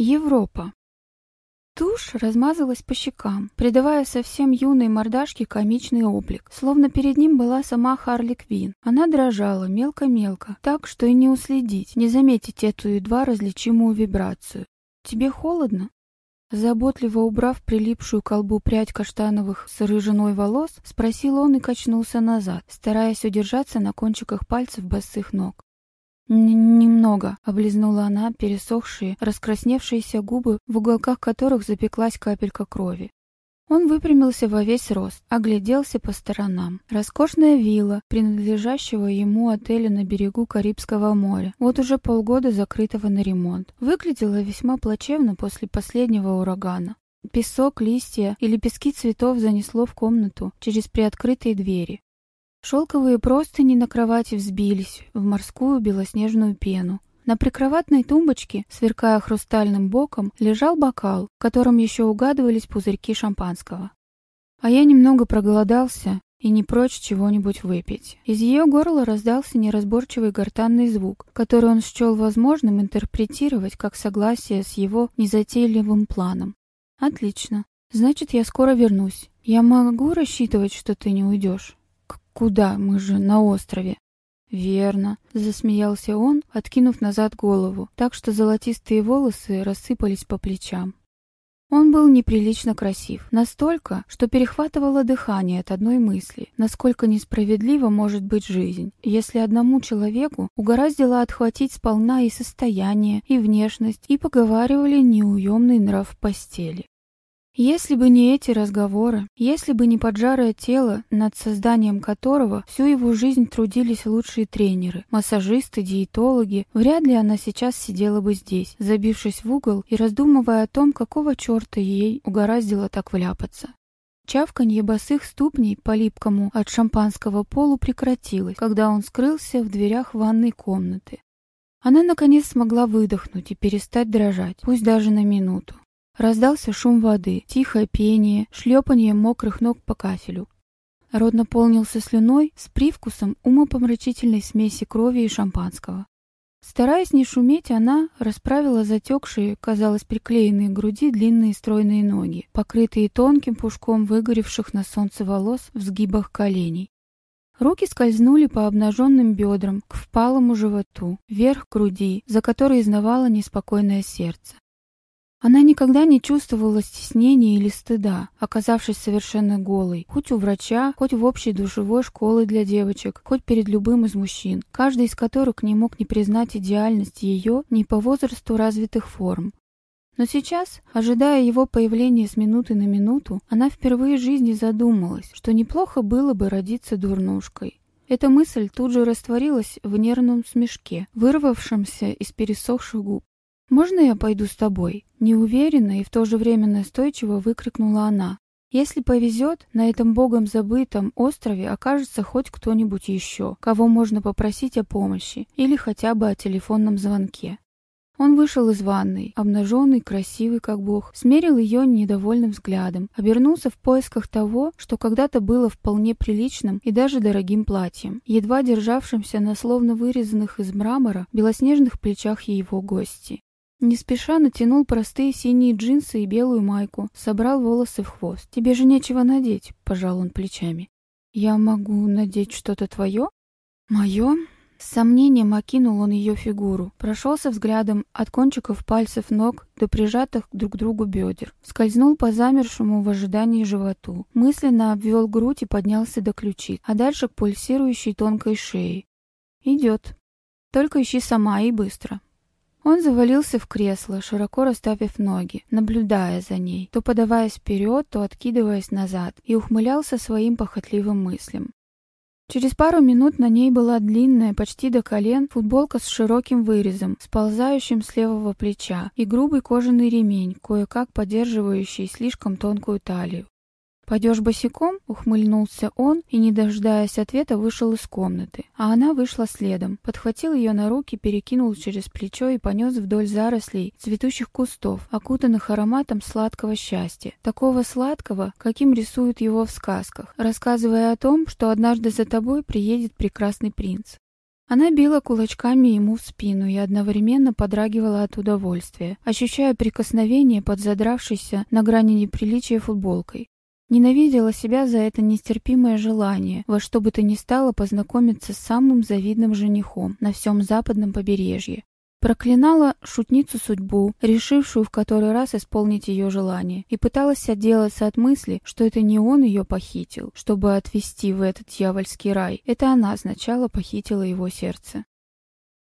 Европа. Тушь размазалась по щекам, придавая совсем юной мордашке комичный облик, словно перед ним была сама Харли Квин. Она дрожала мелко-мелко, так что и не уследить, не заметить эту едва различимую вибрацию. «Тебе холодно?» Заботливо убрав прилипшую колбу прядь каштановых с рыжиной волос, спросил он и качнулся назад, стараясь удержаться на кончиках пальцев босых ног. «Немного», — облизнула она пересохшие, раскрасневшиеся губы, в уголках которых запеклась капелька крови. Он выпрямился во весь рост, огляделся по сторонам. Роскошная вилла, принадлежащего ему отелю на берегу Карибского моря, вот уже полгода закрытого на ремонт, выглядела весьма плачевно после последнего урагана. Песок, листья и лепестки цветов занесло в комнату через приоткрытые двери. Шелковые простыни на кровати взбились в морскую белоснежную пену. На прикроватной тумбочке, сверкая хрустальным боком, лежал бокал, в котором еще угадывались пузырьки шампанского. А я немного проголодался и не прочь чего-нибудь выпить. Из ее горла раздался неразборчивый гортанный звук, который он счел возможным интерпретировать как согласие с его незатейливым планом. «Отлично. Значит, я скоро вернусь. Я могу рассчитывать, что ты не уйдешь?» «Куда? Мы же на острове». «Верно», — засмеялся он, откинув назад голову, так что золотистые волосы рассыпались по плечам. Он был неприлично красив, настолько, что перехватывало дыхание от одной мысли, насколько несправедлива может быть жизнь, если одному человеку угораздило отхватить сполна и состояние, и внешность, и поговаривали неуемный нрав постели. Если бы не эти разговоры, если бы не поджарое тело, над созданием которого всю его жизнь трудились лучшие тренеры, массажисты, диетологи, вряд ли она сейчас сидела бы здесь, забившись в угол и раздумывая о том, какого черта ей угораздило так вляпаться. Чавканье босых ступней по липкому от шампанского полу прекратилось, когда он скрылся в дверях ванной комнаты. Она наконец смогла выдохнуть и перестать дрожать, пусть даже на минуту. Раздался шум воды, тихое пение, шлепанье мокрых ног по кафелю. Рот наполнился слюной с привкусом умопомрачительной смеси крови и шампанского. Стараясь не шуметь, она расправила затекшие, казалось, приклеенные к груди длинные стройные ноги, покрытые тонким пушком выгоревших на солнце волос в сгибах коленей. Руки скользнули по обнаженным бедрам, к впалому животу, вверх груди, за которой изнавало неспокойное сердце. Она никогда не чувствовала стеснения или стыда, оказавшись совершенно голой, хоть у врача, хоть в общей душевой школе для девочек, хоть перед любым из мужчин, каждый из которых не мог не признать идеальность ее не по возрасту развитых форм. Но сейчас, ожидая его появления с минуты на минуту, она впервые в жизни задумалась, что неплохо было бы родиться дурнушкой. Эта мысль тут же растворилась в нервном смешке, вырвавшемся из пересохших губ. «Можно я пойду с тобой?» Неуверенно и в то же время настойчиво выкрикнула она. «Если повезет, на этом богом забытом острове окажется хоть кто-нибудь еще, кого можно попросить о помощи или хотя бы о телефонном звонке». Он вышел из ванной, обнаженный, красивый как бог, смерил ее недовольным взглядом, обернулся в поисках того, что когда-то было вполне приличным и даже дорогим платьем, едва державшимся на словно вырезанных из мрамора белоснежных плечах его гости. Не спеша натянул простые синие джинсы и белую майку, собрал волосы в хвост. «Тебе же нечего надеть», — пожал он плечами. «Я могу надеть что-то твое?» «Мое?» С сомнением окинул он ее фигуру, прошелся взглядом от кончиков пальцев ног до прижатых друг к другу бедер, скользнул по замершему в ожидании животу, мысленно обвел грудь и поднялся до ключиц, а дальше к пульсирующей тонкой шее. «Идет. Только ищи сама и быстро». Он завалился в кресло, широко расставив ноги, наблюдая за ней, то подаваясь вперед, то откидываясь назад, и ухмылялся своим похотливым мыслям. Через пару минут на ней была длинная, почти до колен, футболка с широким вырезом, сползающим с левого плеча, и грубый кожаный ремень, кое-как поддерживающий слишком тонкую талию. «Пойдешь босиком?» — ухмыльнулся он и, не дожидаясь ответа, вышел из комнаты. А она вышла следом, подхватил ее на руки, перекинул через плечо и понес вдоль зарослей цветущих кустов, окутанных ароматом сладкого счастья. Такого сладкого, каким рисуют его в сказках, рассказывая о том, что однажды за тобой приедет прекрасный принц. Она била кулачками ему в спину и одновременно подрагивала от удовольствия, ощущая прикосновение под задравшейся на грани неприличия футболкой. Ненавидела себя за это нестерпимое желание во что бы то ни стало познакомиться с самым завидным женихом на всем западном побережье. Проклинала шутницу судьбу, решившую в который раз исполнить ее желание, и пыталась отделаться от мысли, что это не он ее похитил, чтобы отвезти в этот дьявольский рай. Это она сначала похитила его сердце.